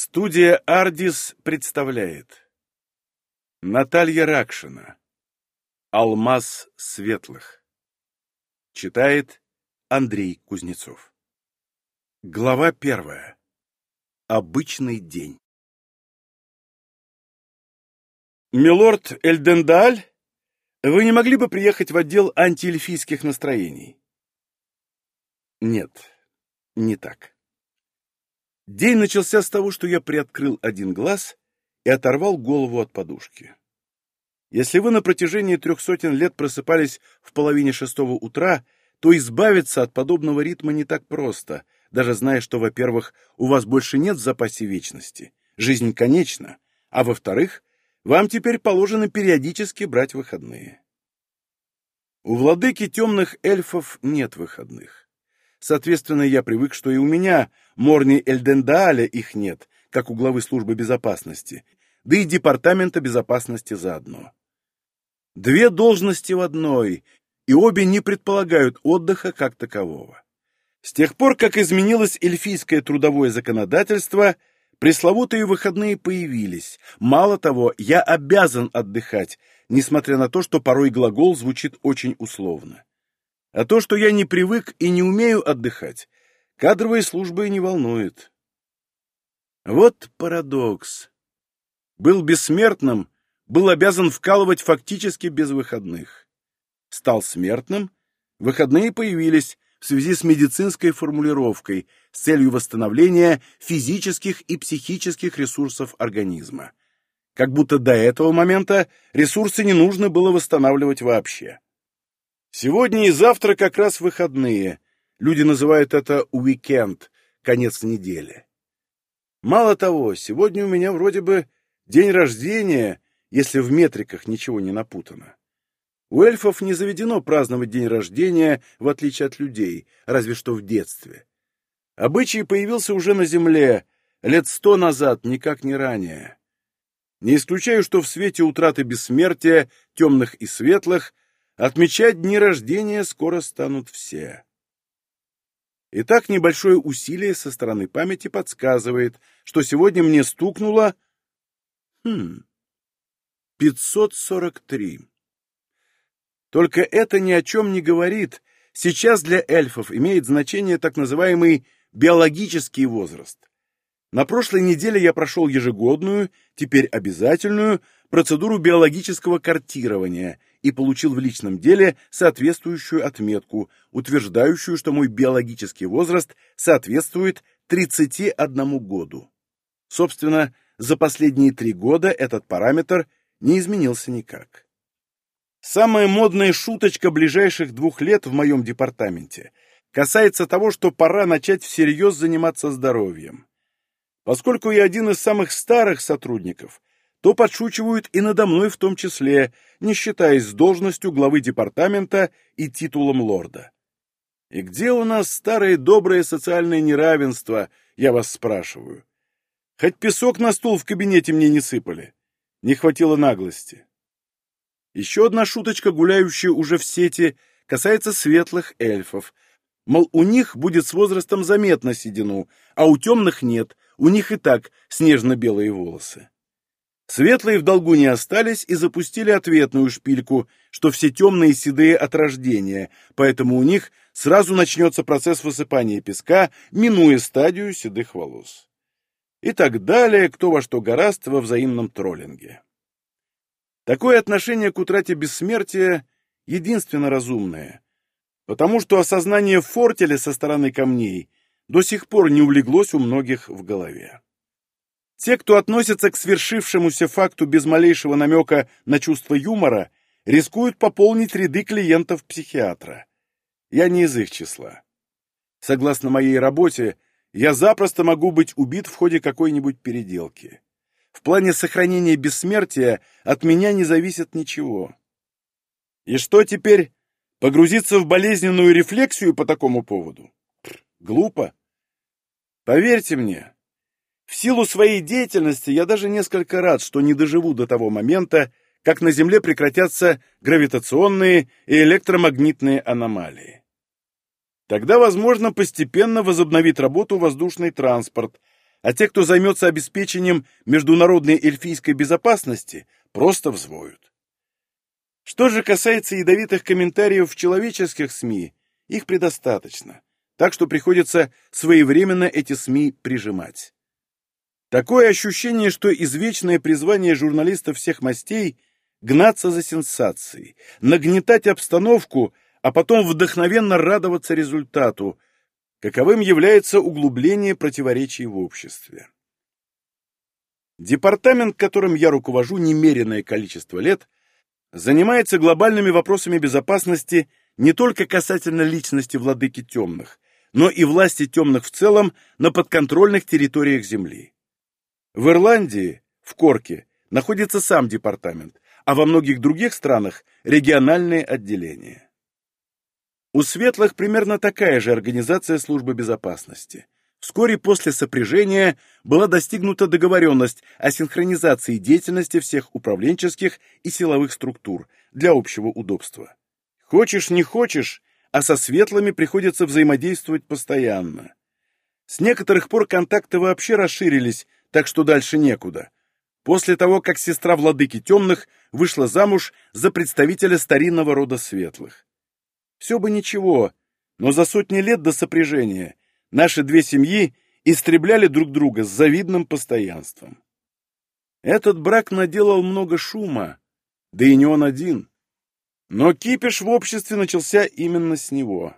Студия «Ардис» представляет. Наталья Ракшина. «Алмаз светлых» Читает Андрей Кузнецов. Глава первая. Обычный день «Милорд Эльдендаль, вы не могли бы приехать в отдел антиэльфийских настроений?» Нет, не так. День начался с того, что я приоткрыл один глаз и оторвал голову от подушки. Если вы на протяжении трех сотен лет просыпались в половине шестого утра, то избавиться от подобного ритма не так просто, даже зная, что, во-первых, у вас больше нет в запасе вечности, жизнь конечна, а во-вторых, вам теперь положено периодически брать выходные. У владыки темных эльфов нет выходных. Соответственно, я привык, что и у меня, Морни Эльдендааля, их нет, как у главы службы безопасности, да и департамента безопасности заодно. Две должности в одной, и обе не предполагают отдыха как такового. С тех пор, как изменилось эльфийское трудовое законодательство, пресловутые выходные появились. Мало того, я обязан отдыхать, несмотря на то, что порой глагол звучит очень условно. А то, что я не привык и не умею отдыхать, кадровые службы не волнует. Вот парадокс. Был бессмертным, был обязан вкалывать фактически без выходных. Стал смертным, выходные появились в связи с медицинской формулировкой с целью восстановления физических и психических ресурсов организма. Как будто до этого момента ресурсы не нужно было восстанавливать вообще. Сегодня и завтра как раз выходные. Люди называют это уикенд, конец недели. Мало того, сегодня у меня вроде бы день рождения, если в метриках ничего не напутано. У эльфов не заведено праздновать день рождения, в отличие от людей, разве что в детстве. Обычай появился уже на земле, лет сто назад, никак не ранее. Не исключаю, что в свете утраты бессмертия, темных и светлых, Отмечать дни рождения скоро станут все. Итак, небольшое усилие со стороны памяти подсказывает, что сегодня мне стукнуло... Хм... 543. Только это ни о чем не говорит. Сейчас для эльфов имеет значение так называемый биологический возраст. На прошлой неделе я прошел ежегодную, теперь обязательную, процедуру биологического картирования и получил в личном деле соответствующую отметку, утверждающую, что мой биологический возраст соответствует 31 году. Собственно, за последние три года этот параметр не изменился никак. Самая модная шуточка ближайших двух лет в моем департаменте касается того, что пора начать всерьез заниматься здоровьем. Поскольку я один из самых старых сотрудников, то подшучивают и надо мной в том числе, не считаясь с должностью главы департамента и титулом лорда. И где у нас старое доброе социальное неравенство, я вас спрашиваю? Хоть песок на стул в кабинете мне не сыпали. Не хватило наглости. Еще одна шуточка, гуляющая уже в сети, касается светлых эльфов. Мол, у них будет с возрастом заметно седину, а у темных нет, у них и так снежно-белые волосы. Светлые в долгу не остались и запустили ответную шпильку, что все темные седые от рождения, поэтому у них сразу начнется процесс высыпания песка, минуя стадию седых волос. И так далее, кто во что гораст во взаимном троллинге. Такое отношение к утрате бессмертия единственно разумное, потому что осознание фортеля со стороны камней до сих пор не улеглось у многих в голове. Те, кто относится к свершившемуся факту без малейшего намека на чувство юмора, рискуют пополнить ряды клиентов психиатра. Я не из их числа. Согласно моей работе, я запросто могу быть убит в ходе какой-нибудь переделки. В плане сохранения бессмертия от меня не зависит ничего. И что теперь? Погрузиться в болезненную рефлексию по такому поводу? Глупо. Поверьте мне, в силу своей деятельности я даже несколько рад, что не доживу до того момента, как на Земле прекратятся гравитационные и электромагнитные аномалии. Тогда, возможно, постепенно возобновит работу воздушный транспорт, а те, кто займется обеспечением международной эльфийской безопасности, просто взвоют. Что же касается ядовитых комментариев в человеческих СМИ, их предостаточно, так что приходится своевременно эти СМИ прижимать. Такое ощущение, что извечное призвание журналистов всех мастей — гнаться за сенсацией, нагнетать обстановку, а потом вдохновенно радоваться результату, каковым является углубление противоречий в обществе. Департамент, которым я руковожу немеренное количество лет, занимается глобальными вопросами безопасности не только касательно личности владыки темных, но и власти темных в целом на подконтрольных территориях Земли. В Ирландии, в Корке, находится сам департамент, а во многих других странах – региональные отделения. У светлых примерно такая же организация службы безопасности. Вскоре после сопряжения была достигнута договоренность о синхронизации деятельности всех управленческих и силовых структур для общего удобства. Хочешь, не хочешь, а со светлыми приходится взаимодействовать постоянно. С некоторых пор контакты вообще расширились, так что дальше некуда. После того, как сестра владыки темных вышла замуж за представителя старинного рода светлых. Все бы ничего, но за сотни лет до сопряжения наши две семьи истребляли друг друга с завидным постоянством. Этот брак наделал много шума, да и не он один. Но кипиш в обществе начался именно с него.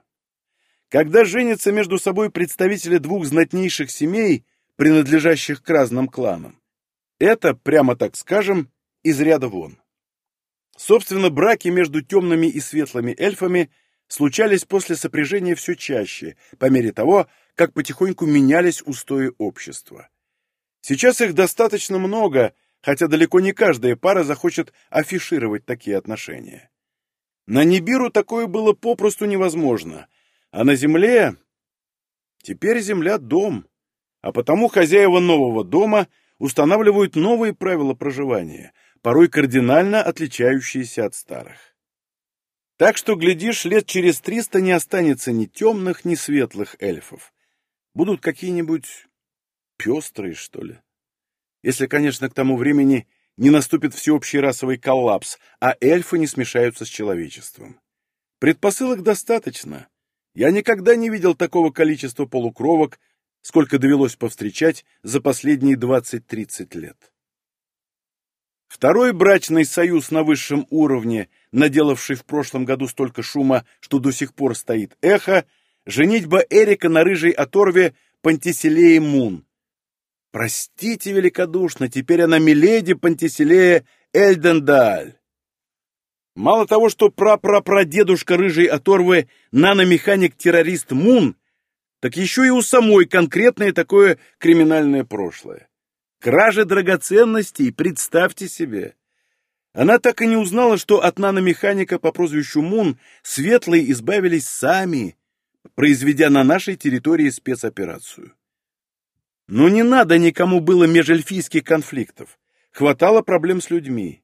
Когда женятся между собой представители двух знатнейших семей, принадлежащих к разным кланам, это, прямо так скажем, из ряда вон. Собственно, браки между темными и светлыми эльфами случались после сопряжения все чаще, по мере того, как потихоньку менялись устои общества. Сейчас их достаточно много, хотя далеко не каждая пара захочет афишировать такие отношения. На Нибиру такое было попросту невозможно, а на Земле... Теперь Земля — дом, а потому хозяева нового дома устанавливают новые правила проживания, порой кардинально отличающиеся от старых. Так что, глядишь, лет через триста не останется ни темных, ни светлых эльфов. Будут какие-нибудь пестрые, что ли. Если, конечно, к тому времени не наступит всеобщий расовый коллапс, а эльфы не смешаются с человечеством. Предпосылок достаточно. Я никогда не видел такого количества полукровок, сколько довелось повстречать за последние 20-30 лет. Второй брачный союз на высшем уровне, наделавший в прошлом году столько шума, что до сих пор стоит эхо, женитьба Эрика на рыжей оторве Пантиселеи Мун. Простите великодушно, теперь она миледи Пантиселея Эльдендаль. Мало того, что прапрапрадедушка рыжей оторвы наномеханик-террорист Мун, так еще и у самой конкретное такое криминальное прошлое. Кражи драгоценностей, представьте себе. Она так и не узнала, что от наномеханика по прозвищу Мун светлые избавились сами, произведя на нашей территории спецоперацию. Но не надо никому было межэльфийских конфликтов. Хватало проблем с людьми.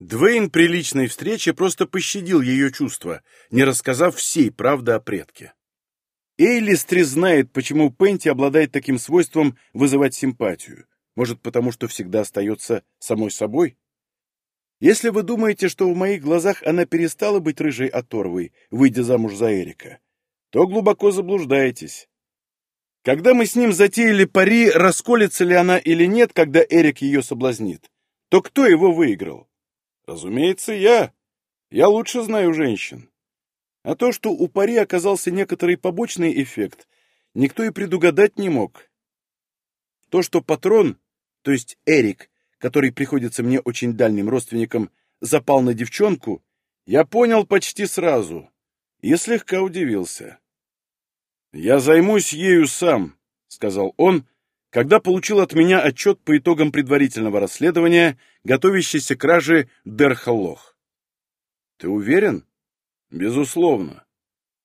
Двейн при личной встрече просто пощадил ее чувства, не рассказав всей правды о предке. Эйлистри знает, почему Пенти обладает таким свойством вызывать симпатию. Может, потому что всегда остается самой собой? Если вы думаете, что в моих глазах она перестала быть рыжей оторвой, выйдя замуж за Эрика, то глубоко заблуждаетесь. Когда мы с ним затеяли пари, расколется ли она или нет, когда Эрик ее соблазнит, то кто его выиграл? Разумеется, я. Я лучше знаю женщин. А то, что у пари оказался некоторый побочный эффект, никто и предугадать не мог. То, что патрон то есть Эрик, который приходится мне очень дальним родственником, запал на девчонку, я понял почти сразу и слегка удивился. «Я займусь ею сам», — сказал он, когда получил от меня отчет по итогам предварительного расследования, готовящейся кражи Дерхалох. «Ты уверен?» «Безусловно.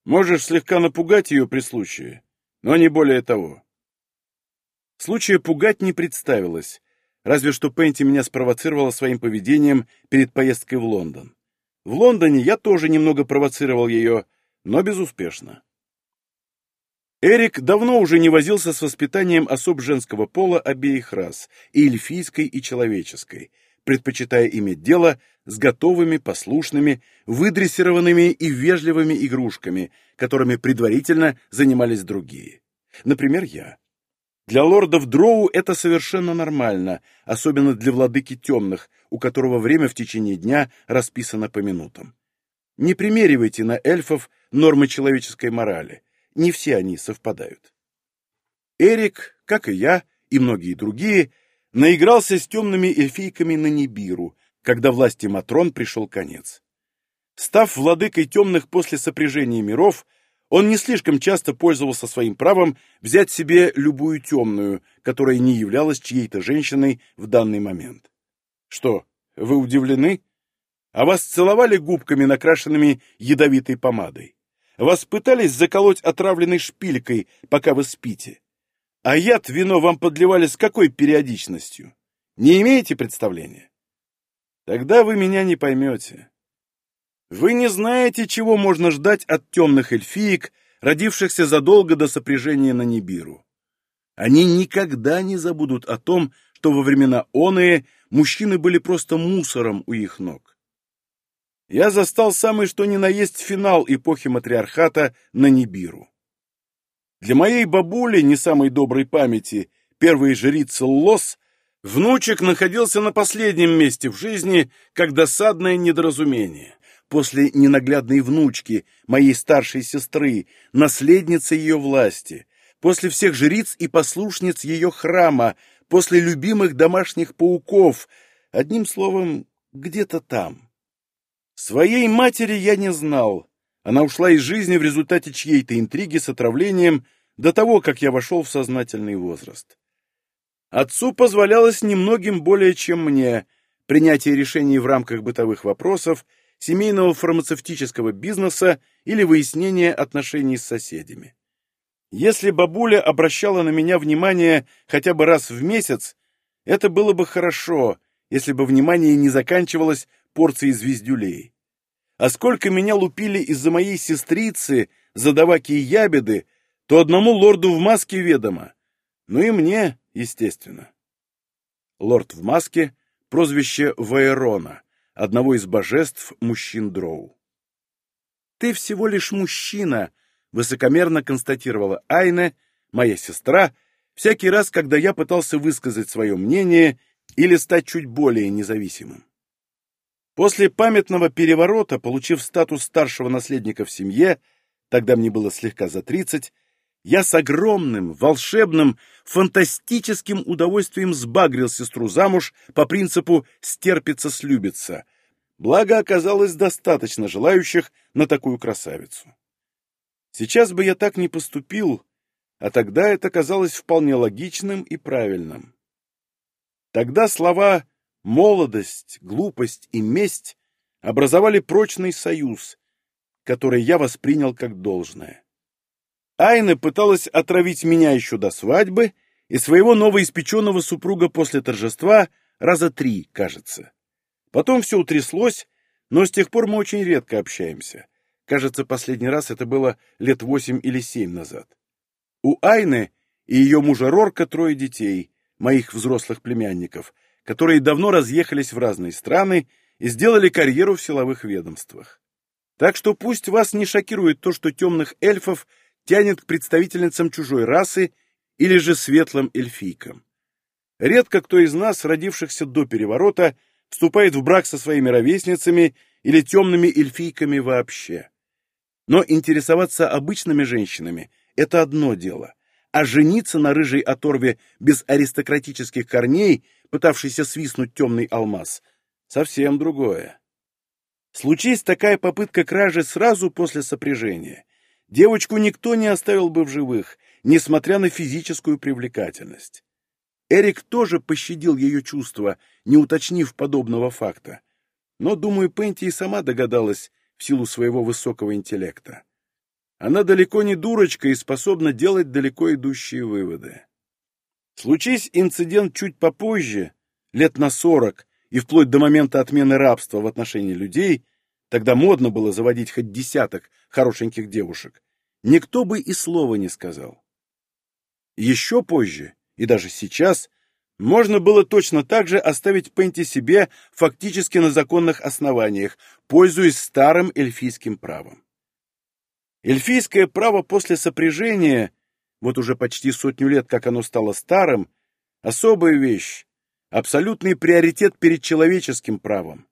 Можешь слегка напугать ее при случае, но не более того. Случая пугать не представилось, разве что Пенти меня спровоцировала своим поведением перед поездкой в Лондон. В Лондоне я тоже немного провоцировал ее, но безуспешно. Эрик давно уже не возился с воспитанием особ женского пола обеих рас, и эльфийской, и человеческой, предпочитая иметь дело с готовыми, послушными, выдрессированными и вежливыми игрушками, которыми предварительно занимались другие. Например, я. Для лордов Дроу это совершенно нормально, особенно для владыки темных, у которого время в течение дня расписано по минутам. Не примеривайте на эльфов нормы человеческой морали не все они совпадают. Эрик, как и я, и многие другие, наигрался с темными эльфийками на Нибиру, когда власти Матрон пришел конец. Став владыкой темных после сопряжения миров, он не слишком часто пользовался своим правом взять себе любую темную, которая не являлась чьей-то женщиной в данный момент. Что, вы удивлены? А вас целовали губками, накрашенными ядовитой помадой? Вас пытались заколоть отравленной шпилькой, пока вы спите. А яд вино вам подливали с какой периодичностью? Не имеете представления? Тогда вы меня не поймете. Вы не знаете, чего можно ждать от темных эльфиек, родившихся задолго до сопряжения на Нибиру. Они никогда не забудут о том, что во времена Оные мужчины были просто мусором у их ног я застал самый что ни на есть финал эпохи матриархата на Нибиру. Для моей бабули, не самой доброй памяти, первой жрицы Лос, внучек находился на последнем месте в жизни, как досадное недоразумение. После ненаглядной внучки, моей старшей сестры, наследницы ее власти, после всех жриц и послушниц ее храма, после любимых домашних пауков, одним словом, где-то там. Своей матери я не знал. Она ушла из жизни в результате чьей-то интриги с отравлением до того, как я вошел в сознательный возраст. Отцу позволялось немногим более, чем мне, принятие решений в рамках бытовых вопросов, семейного фармацевтического бизнеса или выяснение отношений с соседями. Если бабуля обращала на меня внимание хотя бы раз в месяц, это было бы хорошо, если бы внимание не заканчивалось порции звездюлей. А сколько меня лупили из-за моей сестрицы, задаваки и ябеды, то одному лорду в маске ведомо. Ну и мне, естественно. Лорд в маске — прозвище Ваерона, одного из божеств мужчин Дроу. «Ты всего лишь мужчина», — высокомерно констатировала Айне, моя сестра, всякий раз, когда я пытался высказать свое мнение или стать чуть более независимым. После памятного переворота, получив статус старшего наследника в семье, тогда мне было слегка за тридцать, я с огромным, волшебным, фантастическим удовольствием сбагрил сестру замуж по принципу «стерпится-слюбится», благо оказалось достаточно желающих на такую красавицу. Сейчас бы я так не поступил, а тогда это казалось вполне логичным и правильным. Тогда слова молодость, глупость и месть образовали прочный союз, который я воспринял как должное. Айна пыталась отравить меня еще до свадьбы и своего новоиспеченного супруга после торжества раза три, кажется. Потом все утряслось, но с тех пор мы очень редко общаемся. Кажется, последний раз это было лет восемь или семь назад. У Айны и ее мужа Рорка трое детей, моих взрослых племянников — которые давно разъехались в разные страны и сделали карьеру в силовых ведомствах. Так что пусть вас не шокирует то, что темных эльфов тянет к представительницам чужой расы или же светлым эльфийкам. Редко кто из нас, родившихся до переворота, вступает в брак со своими ровесницами или темными эльфийками вообще. Но интересоваться обычными женщинами – это одно дело, а жениться на рыжей оторве без аристократических корней – пытавшийся свистнуть темный алмаз, совсем другое. Случись такая попытка кражи сразу после сопряжения, девочку никто не оставил бы в живых, несмотря на физическую привлекательность. Эрик тоже пощадил ее чувства, не уточнив подобного факта. Но, думаю, Пенти и сама догадалась в силу своего высокого интеллекта. Она далеко не дурочка и способна делать далеко идущие выводы. Случись инцидент чуть попозже, лет на сорок, и вплоть до момента отмены рабства в отношении людей, тогда модно было заводить хоть десяток хорошеньких девушек, никто бы и слова не сказал. Еще позже, и даже сейчас, можно было точно так же оставить Пенти себе фактически на законных основаниях, пользуясь старым эльфийским правом. Эльфийское право после сопряжения, вот уже почти сотню лет, как оно стало старым, особая вещь, абсолютный приоритет перед человеческим правом.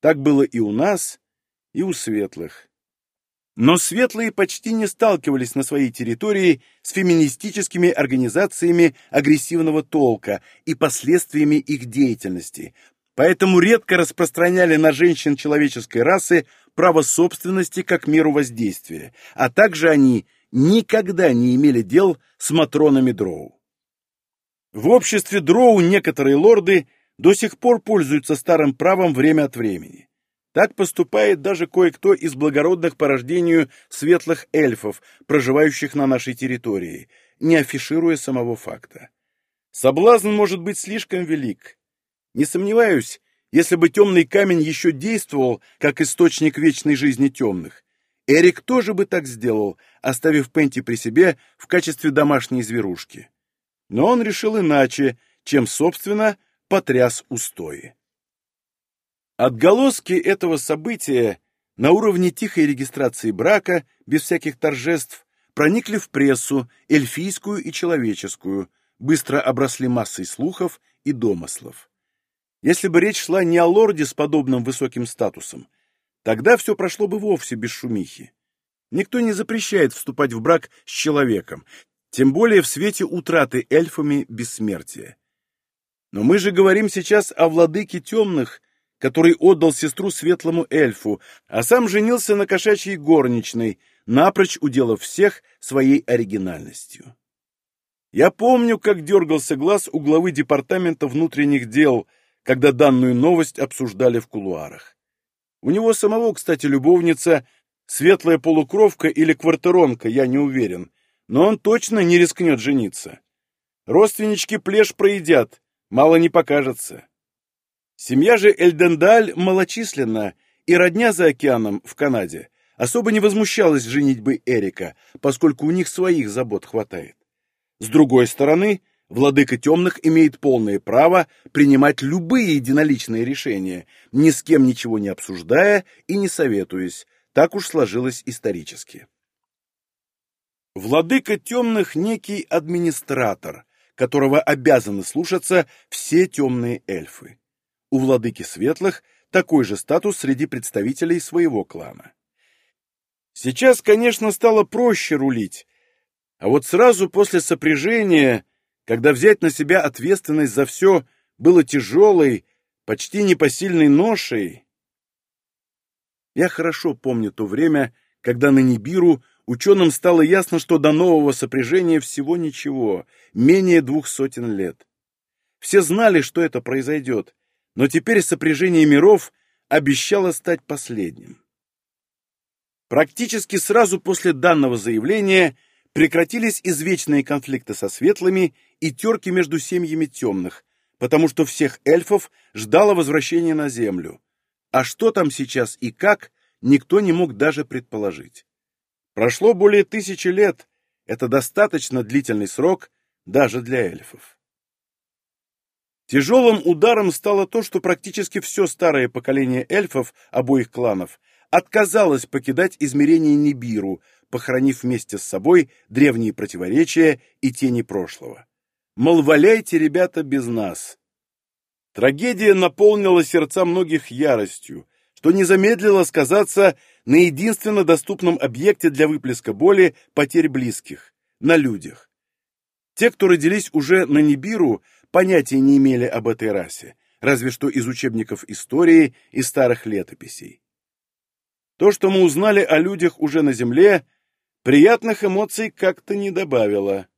Так было и у нас, и у светлых. Но светлые почти не сталкивались на своей территории с феминистическими организациями агрессивного толка и последствиями их деятельности, поэтому редко распространяли на женщин человеческой расы право собственности как меру воздействия, а также они никогда не имели дел с матронами дроу. В обществе дроу некоторые лорды до сих пор пользуются старым правом время от времени. Так поступает даже кое-кто из благородных по рождению светлых эльфов, проживающих на нашей территории, не афишируя самого факта. Соблазн может быть слишком велик. Не сомневаюсь, если бы темный камень еще действовал, как источник вечной жизни темных, Эрик тоже бы так сделал, оставив Пенти при себе в качестве домашней зверушки. Но он решил иначе, чем, собственно, потряс устои. Отголоски этого события на уровне тихой регистрации брака, без всяких торжеств, проникли в прессу, эльфийскую и человеческую, быстро обросли массой слухов и домыслов. Если бы речь шла не о лорде с подобным высоким статусом, тогда все прошло бы вовсе без шумихи. Никто не запрещает вступать в брак с человеком, тем более в свете утраты эльфами бессмертия. Но мы же говорим сейчас о владыке темных который отдал сестру светлому эльфу, а сам женился на кошачьей горничной, напрочь уделав всех своей оригинальностью. Я помню, как дергался глаз у главы департамента внутренних дел, когда данную новость обсуждали в кулуарах. У него самого, кстати, любовница, светлая полукровка или квартиронка, я не уверен, но он точно не рискнет жениться. Родственнички плешь проедят, мало не покажется. Семья же Эльдендаль малочисленна, и родня за океаном, в Канаде, особо не возмущалась женитьбой Эрика, поскольку у них своих забот хватает. С другой стороны, владыка темных имеет полное право принимать любые единоличные решения, ни с кем ничего не обсуждая и не советуясь, так уж сложилось исторически. Владыка темных – некий администратор, которого обязаны слушаться все темные эльфы у владыки светлых такой же статус среди представителей своего клана. Сейчас, конечно, стало проще рулить, а вот сразу после сопряжения, когда взять на себя ответственность за все было тяжелой, почти непосильной ношей... Я хорошо помню то время, когда на Нибиру ученым стало ясно, что до нового сопряжения всего ничего, менее двух сотен лет. Все знали, что это произойдет, но теперь сопряжение миров обещало стать последним. Практически сразу после данного заявления прекратились извечные конфликты со светлыми и терки между семьями темных, потому что всех эльфов ждало возвращение на Землю. А что там сейчас и как, никто не мог даже предположить. Прошло более тысячи лет, это достаточно длительный срок даже для эльфов. Тяжелым ударом стало то, что практически все старое поколение эльфов обоих кланов отказалось покидать измерение Нибиру, похоронив вместе с собой древние противоречия и тени прошлого. Мол, валяйте, ребята, без нас. Трагедия наполнила сердца многих яростью, что не замедлило сказаться на единственно доступном объекте для выплеска боли потерь близких – на людях. Те, кто родились уже на Нибиру, понятия не имели об этой расе, разве что из учебников истории и старых летописей. То, что мы узнали о людях уже на Земле, приятных эмоций как-то не добавило.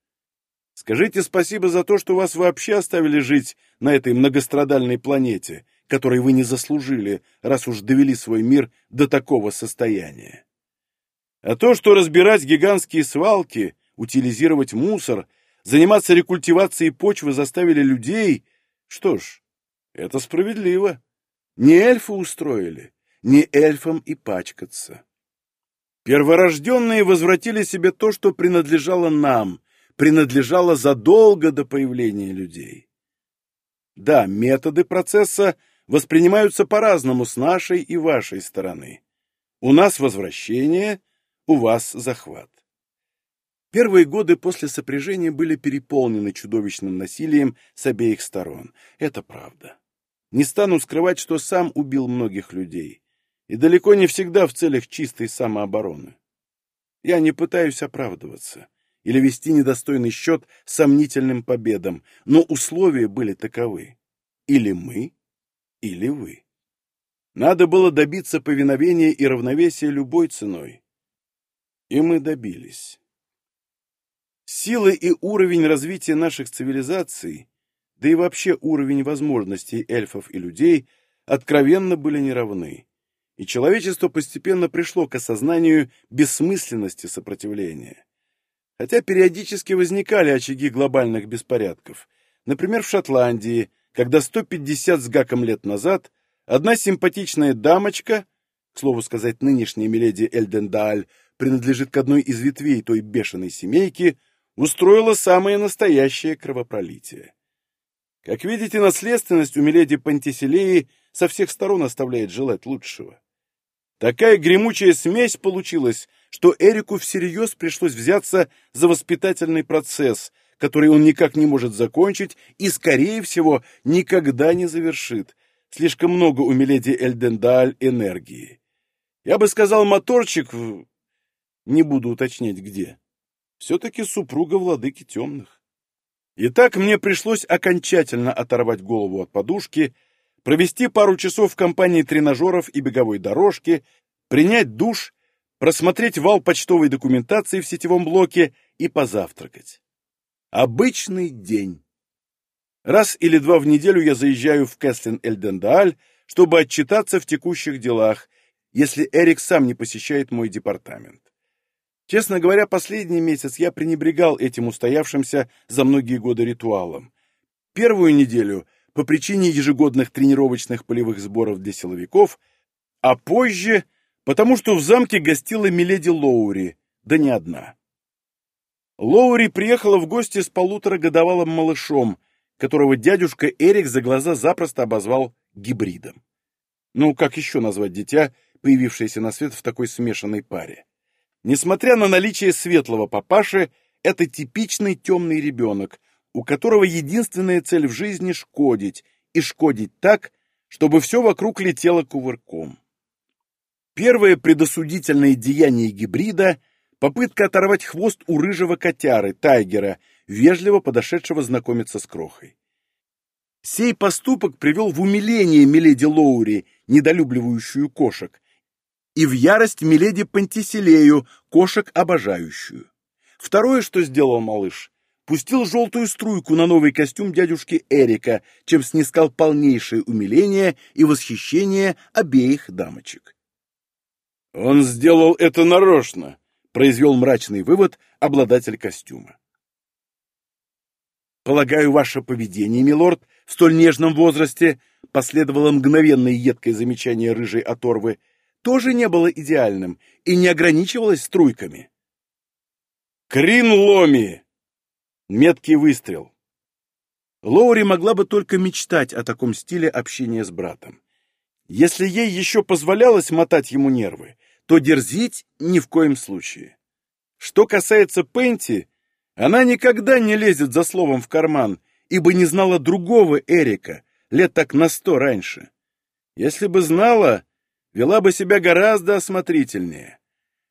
Скажите спасибо за то, что вас вообще оставили жить на этой многострадальной планете, которой вы не заслужили, раз уж довели свой мир до такого состояния. А то, что разбирать гигантские свалки, утилизировать мусор заниматься рекультивацией почвы заставили людей, что ж, это справедливо. Не эльфы устроили, не эльфам и пачкаться. Перворожденные возвратили себе то, что принадлежало нам, принадлежало задолго до появления людей. Да, методы процесса воспринимаются по-разному с нашей и вашей стороны. У нас возвращение, у вас захват. Первые годы после сопряжения были переполнены чудовищным насилием с обеих сторон. Это правда. Не стану скрывать, что сам убил многих людей. И далеко не всегда в целях чистой самообороны. Я не пытаюсь оправдываться или вести недостойный счет сомнительным победам, но условия были таковы. Или мы, или вы. Надо было добиться повиновения и равновесия любой ценой. И мы добились. Силы и уровень развития наших цивилизаций, да и вообще уровень возможностей эльфов и людей, откровенно были неравны, и человечество постепенно пришло к осознанию бессмысленности сопротивления. Хотя периодически возникали очаги глобальных беспорядков, например, в Шотландии, когда 150 с гаком лет назад одна симпатичная дамочка, к слову сказать, нынешняя миледи Эльдендаль, принадлежит к одной из ветвей той бешеной семейки, устроила самое настоящее кровопролитие. Как видите, наследственность у Миледи Пантиселеи со всех сторон оставляет желать лучшего. Такая гремучая смесь получилась, что Эрику всерьез пришлось взяться за воспитательный процесс, который он никак не может закончить и, скорее всего, никогда не завершит. Слишком много у Миледи Эльдендаль энергии. Я бы сказал, моторчик... Не буду уточнять, где все-таки супруга владыки темных. Итак, мне пришлось окончательно оторвать голову от подушки, провести пару часов в компании тренажеров и беговой дорожки, принять душ, просмотреть вал почтовой документации в сетевом блоке и позавтракать. Обычный день. Раз или два в неделю я заезжаю в Кэслин-Эльдендааль, чтобы отчитаться в текущих делах, если Эрик сам не посещает мой департамент. Честно говоря, последний месяц я пренебрегал этим устоявшимся за многие годы ритуалом. Первую неделю по причине ежегодных тренировочных полевых сборов для силовиков, а позже потому что в замке гостила Миледи Лоури, да не одна. Лоури приехала в гости с полуторагодовалым малышом, которого дядюшка Эрик за глаза запросто обозвал гибридом. Ну, как еще назвать дитя, появившееся на свет в такой смешанной паре? Несмотря на наличие светлого папаши, это типичный темный ребенок, у которого единственная цель в жизни — шкодить, и шкодить так, чтобы все вокруг летело кувырком. Первое предосудительное деяние гибрида — попытка оторвать хвост у рыжего котяры, тайгера, вежливо подошедшего знакомиться с крохой. Сей поступок привел в умиление Миледи Лоури, недолюбливающую кошек, и в ярость Миледи Пантиселею, кошек обожающую. Второе, что сделал малыш, пустил желтую струйку на новый костюм дядюшки Эрика, чем снискал полнейшее умиление и восхищение обеих дамочек. «Он сделал это нарочно», — произвел мрачный вывод обладатель костюма. «Полагаю, ваше поведение, милорд, в столь нежном возрасте», — последовало мгновенное едкое замечание рыжей оторвы, — тоже не было идеальным и не ограничивалось струйками. «Крин Ломи!» Меткий выстрел. Лоури могла бы только мечтать о таком стиле общения с братом. Если ей еще позволялось мотать ему нервы, то дерзить ни в коем случае. Что касается Пенти, она никогда не лезет за словом в карман, ибо не знала другого Эрика, лет так на сто раньше. Если бы знала, вела бы себя гораздо осмотрительнее.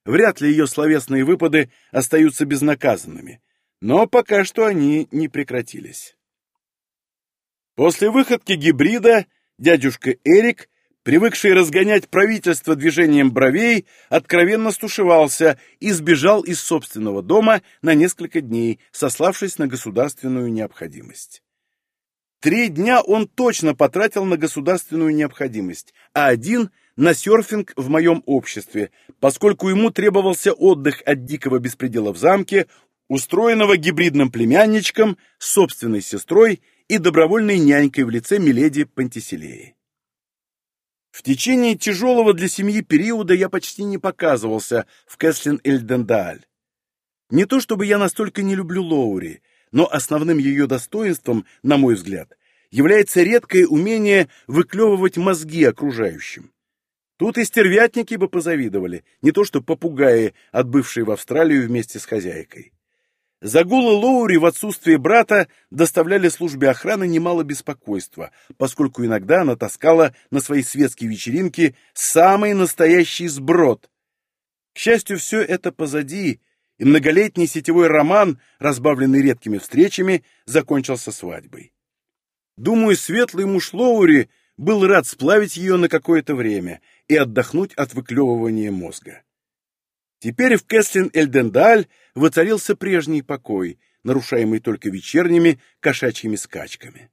Вряд ли ее словесные выпады остаются безнаказанными, но пока что они не прекратились. После выходки гибрида дядюшка Эрик, привыкший разгонять правительство движением бровей, откровенно стушевался и сбежал из собственного дома на несколько дней, сославшись на государственную необходимость. Три дня он точно потратил на государственную необходимость, а один — на серфинг в моем обществе, поскольку ему требовался отдых от дикого беспредела в замке, устроенного гибридным племянничком, собственной сестрой и добровольной нянькой в лице Миледи Пантиселеи. В течение тяжелого для семьи периода я почти не показывался в Кэслин-Эльдендааль. Не то чтобы я настолько не люблю Лоури, но основным ее достоинством, на мой взгляд, является редкое умение выклевывать мозги окружающим. Тут и стервятники бы позавидовали, не то что попугаи, отбывшие в Австралию вместе с хозяйкой. Загулы Лоури в отсутствие брата доставляли службе охраны немало беспокойства, поскольку иногда она таскала на свои светские вечеринки самый настоящий сброд. К счастью, все это позади, и многолетний сетевой роман, разбавленный редкими встречами, закончился свадьбой. Думаю, светлый муж Лоури был рад сплавить ее на какое-то время и отдохнуть от выклевывания мозга. Теперь в Кэслин-Эльдендаль воцарился прежний покой, нарушаемый только вечерними кошачьими скачками.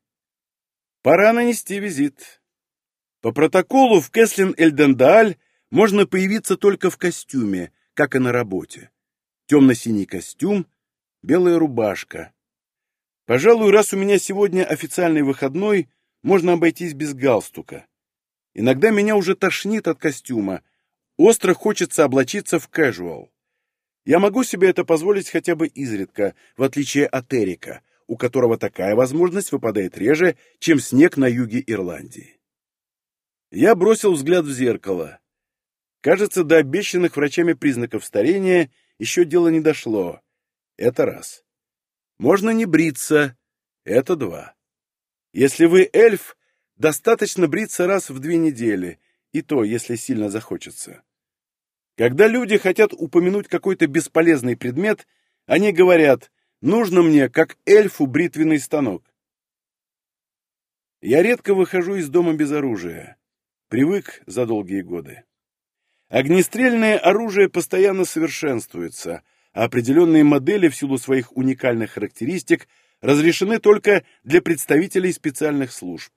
Пора нанести визит. По протоколу в Кэслин-Эльдендаль можно появиться только в костюме, как и на работе. Темно-синий костюм, белая рубашка. Пожалуй, раз у меня сегодня официальный выходной, можно обойтись без галстука. Иногда меня уже тошнит от костюма, Остро хочется облачиться в casual. Я могу себе это позволить хотя бы изредка, в отличие от Эрика, у которого такая возможность выпадает реже, чем снег на юге Ирландии. Я бросил взгляд в зеркало. Кажется, до обещанных врачами признаков старения еще дело не дошло. Это раз. Можно не бриться. Это два. Если вы эльф, достаточно бриться раз в две недели, и то, если сильно захочется. Когда люди хотят упомянуть какой-то бесполезный предмет, они говорят «нужно мне, как эльфу, бритвенный станок». Я редко выхожу из дома без оружия. Привык за долгие годы. Огнестрельное оружие постоянно совершенствуется, а определенные модели в силу своих уникальных характеристик разрешены только для представителей специальных служб.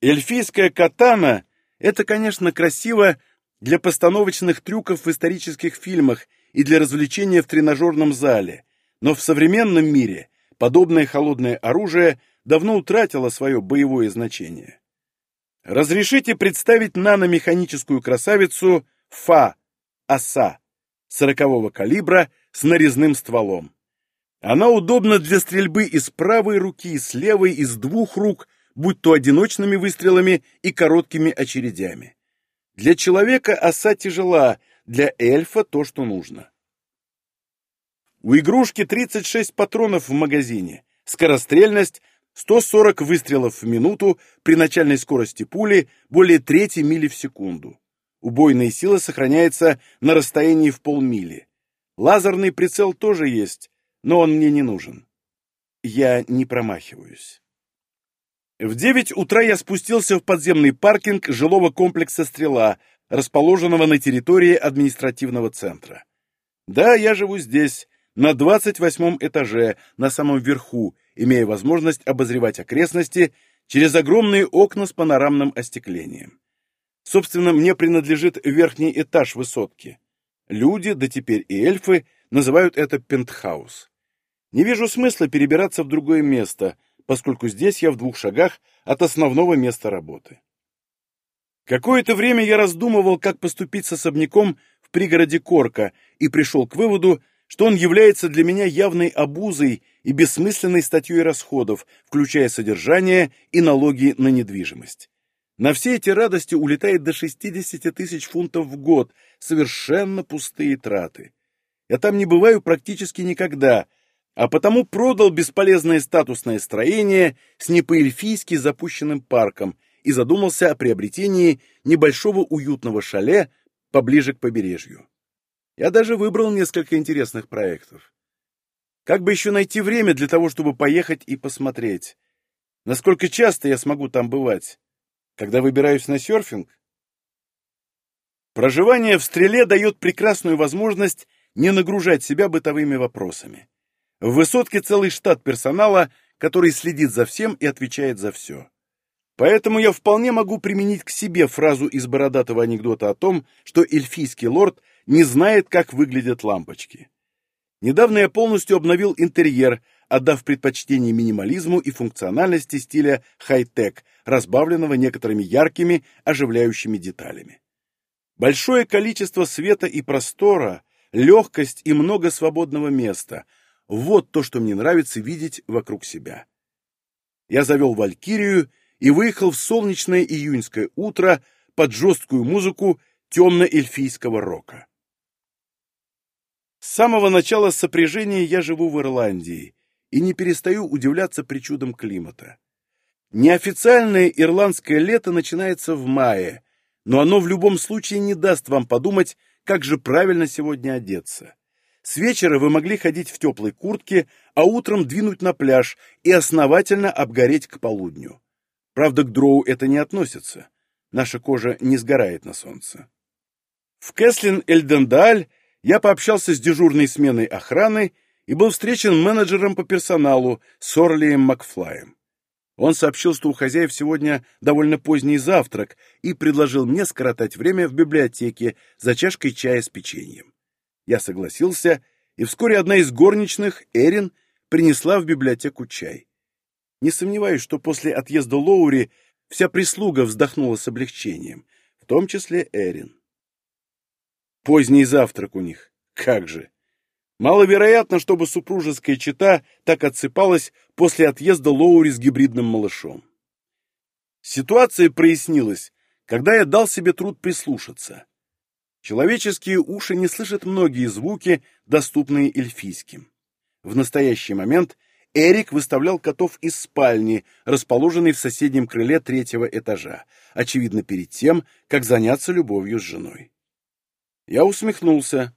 Эльфийская катана это, конечно, красиво для постановочных трюков в исторических фильмах и для развлечения в тренажерном зале, но в современном мире подобное холодное оружие давно утратило свое боевое значение. Разрешите представить наномеханическую красавицу Фа, оса, сорокового калибра с нарезным стволом. Она удобна для стрельбы из правой руки, из левой, из двух рук, будь то одиночными выстрелами и короткими очередями. Для человека оса тяжела, для эльфа то, что нужно. У игрушки 36 патронов в магазине, скорострельность 140 выстрелов в минуту при начальной скорости пули более трети мили в секунду. Убойная сила сохраняется на расстоянии в полмили. Лазерный прицел тоже есть, но он мне не нужен. Я не промахиваюсь. В девять утра я спустился в подземный паркинг жилого комплекса «Стрела», расположенного на территории административного центра. Да, я живу здесь, на двадцать восьмом этаже, на самом верху, имея возможность обозревать окрестности через огромные окна с панорамным остеклением. Собственно, мне принадлежит верхний этаж высотки. Люди, да теперь и эльфы, называют это пентхаус. Не вижу смысла перебираться в другое место, поскольку здесь я в двух шагах от основного места работы. Какое-то время я раздумывал, как поступить с особняком в пригороде Корка, и пришел к выводу, что он является для меня явной обузой и бессмысленной статьей расходов, включая содержание и налоги на недвижимость. На все эти радости улетает до 60 тысяч фунтов в год, совершенно пустые траты. Я там не бываю практически никогда, а потому продал бесполезное статусное строение с непоэльфийски запущенным парком и задумался о приобретении небольшого уютного шале поближе к побережью. Я даже выбрал несколько интересных проектов. Как бы еще найти время для того, чтобы поехать и посмотреть? Насколько часто я смогу там бывать? Когда выбираюсь на серфинг? Проживание в стреле дает прекрасную возможность не нагружать себя бытовыми вопросами. В высотке целый штат персонала, который следит за всем и отвечает за все. Поэтому я вполне могу применить к себе фразу из бородатого анекдота о том, что эльфийский лорд не знает, как выглядят лампочки. Недавно я полностью обновил интерьер, отдав предпочтение минимализму и функциональности стиля хай-тек, разбавленного некоторыми яркими, оживляющими деталями. Большое количество света и простора, легкость и много свободного места – вот то, что мне нравится видеть вокруг себя. Я завел Валькирию и выехал в солнечное июньское утро под жесткую музыку темно-эльфийского рока. С самого начала сопряжения я живу в Ирландии и не перестаю удивляться причудам климата. Неофициальное ирландское лето начинается в мае, но оно в любом случае не даст вам подумать, как же правильно сегодня одеться. С вечера вы могли ходить в теплой куртке, а утром двинуть на пляж и основательно обгореть к полудню. Правда, к дроу это не относится. Наша кожа не сгорает на солнце. В Кэслин-Эльдендаль я пообщался с дежурной сменой охраны и был встречен менеджером по персоналу Сорлием Макфлаем. Он сообщил, что у хозяев сегодня довольно поздний завтрак и предложил мне скоротать время в библиотеке за чашкой чая с печеньем. Я согласился, и вскоре одна из горничных, Эрин, принесла в библиотеку чай. Не сомневаюсь, что после отъезда Лоури вся прислуга вздохнула с облегчением, в том числе Эрин. Поздний завтрак у них. Как же! Маловероятно, чтобы супружеская чета так отсыпалась после отъезда Лоури с гибридным малышом. Ситуация прояснилась, когда я дал себе труд прислушаться. Человеческие уши не слышат многие звуки, доступные эльфийским. В настоящий момент Эрик выставлял котов из спальни, расположенной в соседнем крыле третьего этажа, очевидно перед тем, как заняться любовью с женой. Я усмехнулся.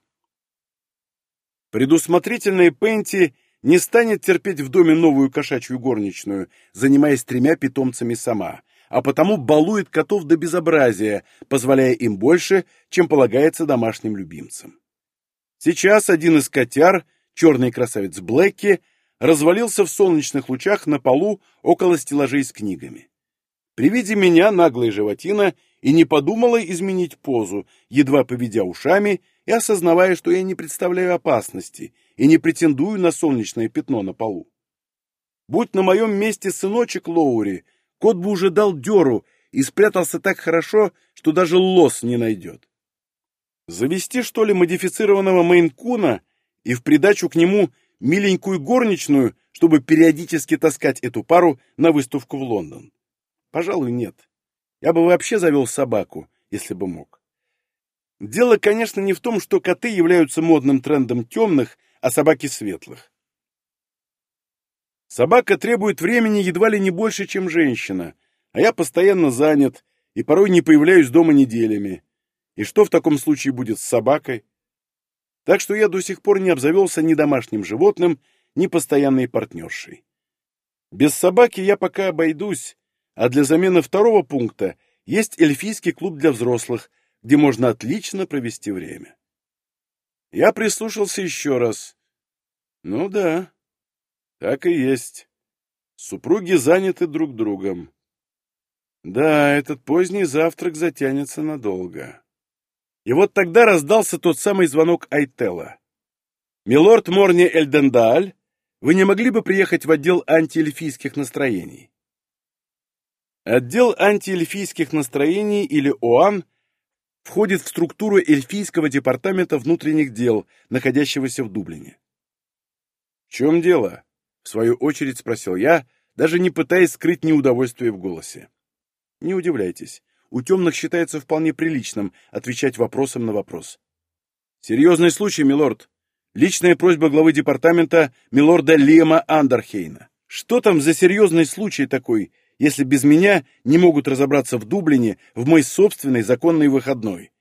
Предусмотрительная Пенти не станет терпеть в доме новую кошачью горничную, занимаясь тремя питомцами сама, а потому балует котов до безобразия, позволяя им больше, чем полагается домашним любимцам. Сейчас один из котяр, черный красавец Блэкки, развалился в солнечных лучах на полу около стеллажей с книгами. При виде меня наглая животина и не подумала изменить позу, едва поведя ушами и осознавая, что я не представляю опасности и не претендую на солнечное пятно на полу. Будь на моем месте сыночек Лоури, кот бы уже дал дёру и спрятался так хорошо, что даже лос не найдет. Завести, что ли, модифицированного мейнкуна и в придачу к нему миленькую горничную, чтобы периодически таскать эту пару на выставку в Лондон? Пожалуй, нет. Я бы вообще завел собаку, если бы мог. Дело, конечно, не в том, что коты являются модным трендом темных, а собаки светлых. Собака требует времени едва ли не больше, чем женщина, а я постоянно занят и порой не появляюсь дома неделями. И что в таком случае будет с собакой? Так что я до сих пор не обзавелся ни домашним животным, ни постоянной партнершей. Без собаки я пока обойдусь, а для замены второго пункта есть эльфийский клуб для взрослых, где можно отлично провести время. Я прислушался еще раз. Ну да, так и есть. Супруги заняты друг другом. Да, этот поздний завтрак затянется надолго. И вот тогда раздался тот самый звонок Айтела. «Милорд Морни Эльдендааль, вы не могли бы приехать в отдел антиэльфийских настроений?» Отдел антиэльфийских настроений или ОАН входит в структуру эльфийского департамента внутренних дел, находящегося в Дублине. «В чем дело?» — в свою очередь спросил я, даже не пытаясь скрыть неудовольствие в голосе. «Не удивляйтесь, у темных считается вполне приличным отвечать вопросом на вопрос». «Серьезный случай, милорд. Личная просьба главы департамента милорда Лиема Андерхейна. Что там за серьезный случай такой, если без меня не могут разобраться в Дублине в мой собственный законный выходной.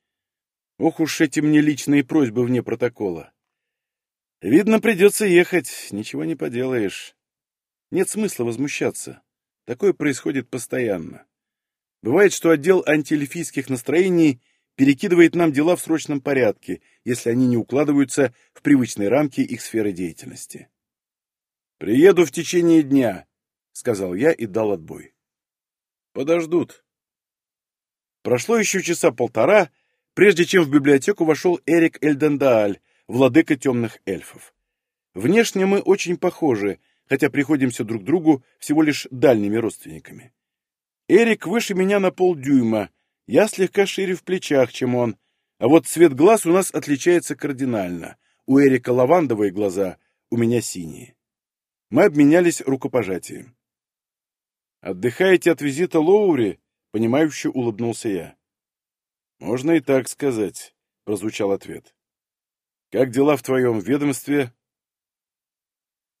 Ох уж эти мне личные просьбы вне протокола. Видно, придется ехать, ничего не поделаешь. Нет смысла возмущаться. Такое происходит постоянно. Бывает, что отдел антиэльфийских настроений перекидывает нам дела в срочном порядке, если они не укладываются в привычные рамки их сферы деятельности. «Приеду в течение дня», — сказал я и дал отбой. «Подождут». Прошло еще часа полтора, прежде чем в библиотеку вошел Эрик Эльдендааль, владыка темных эльфов. Внешне мы очень похожи, хотя приходимся друг другу всего лишь дальними родственниками. Эрик выше меня на полдюйма, я слегка шире в плечах, чем он, а вот цвет глаз у нас отличается кардинально. У Эрика лавандовые глаза, у меня синие. Мы обменялись рукопожатием. «Отдыхаете от визита Лоури?» — понимающе улыбнулся я. «Можно и так сказать», — прозвучал ответ. «Как дела в твоем ведомстве?»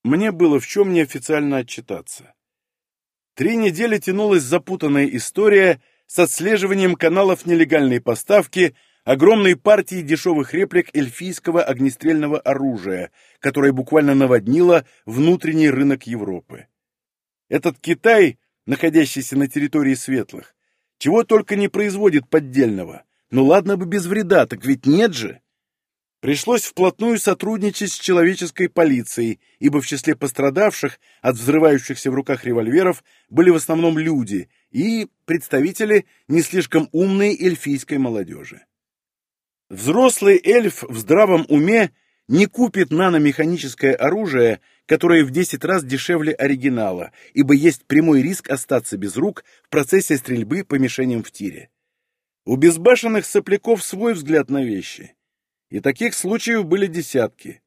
Мне было в чем неофициально отчитаться. Три недели тянулась запутанная история с отслеживанием каналов нелегальной поставки огромной партии дешевых реплик эльфийского огнестрельного оружия, которое буквально наводнило внутренний рынок Европы. Этот Китай, находящийся на территории светлых, чего только не производит поддельного. Ну ладно бы без вреда, так ведь нет же. Пришлось вплотную сотрудничать с человеческой полицией, ибо в числе пострадавших от взрывающихся в руках револьверов были в основном люди и представители не слишком умной эльфийской молодежи. Взрослый эльф в здравом уме не купит наномеханическое оружие, которое в 10 раз дешевле оригинала, ибо есть прямой риск остаться без рук в процессе стрельбы по мишеням в тире. У безбашенных сопляков свой взгляд на вещи. И таких случаев были десятки.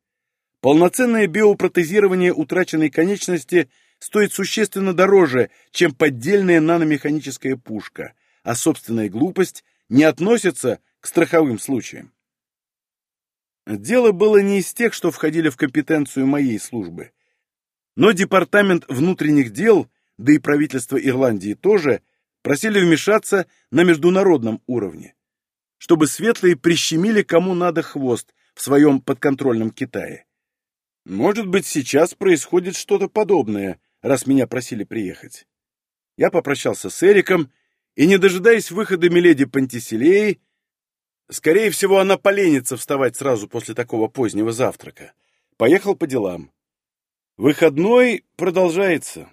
Полноценное биопротезирование утраченной конечности стоит существенно дороже, чем поддельная наномеханическая пушка, а собственная глупость не относится к страховым случаям. Дело было не из тех, что входили в компетенцию моей службы. Но Департамент внутренних дел, да и правительство Ирландии тоже, просили вмешаться на международном уровне, чтобы светлые прищемили кому надо хвост в своем подконтрольном Китае. Может быть, сейчас происходит что-то подобное, раз меня просили приехать. Я попрощался с Эриком и, не дожидаясь выхода Миледи Пантиселеи, Скорее всего, она поленится вставать сразу после такого позднего завтрака. Поехал по делам. Выходной продолжается.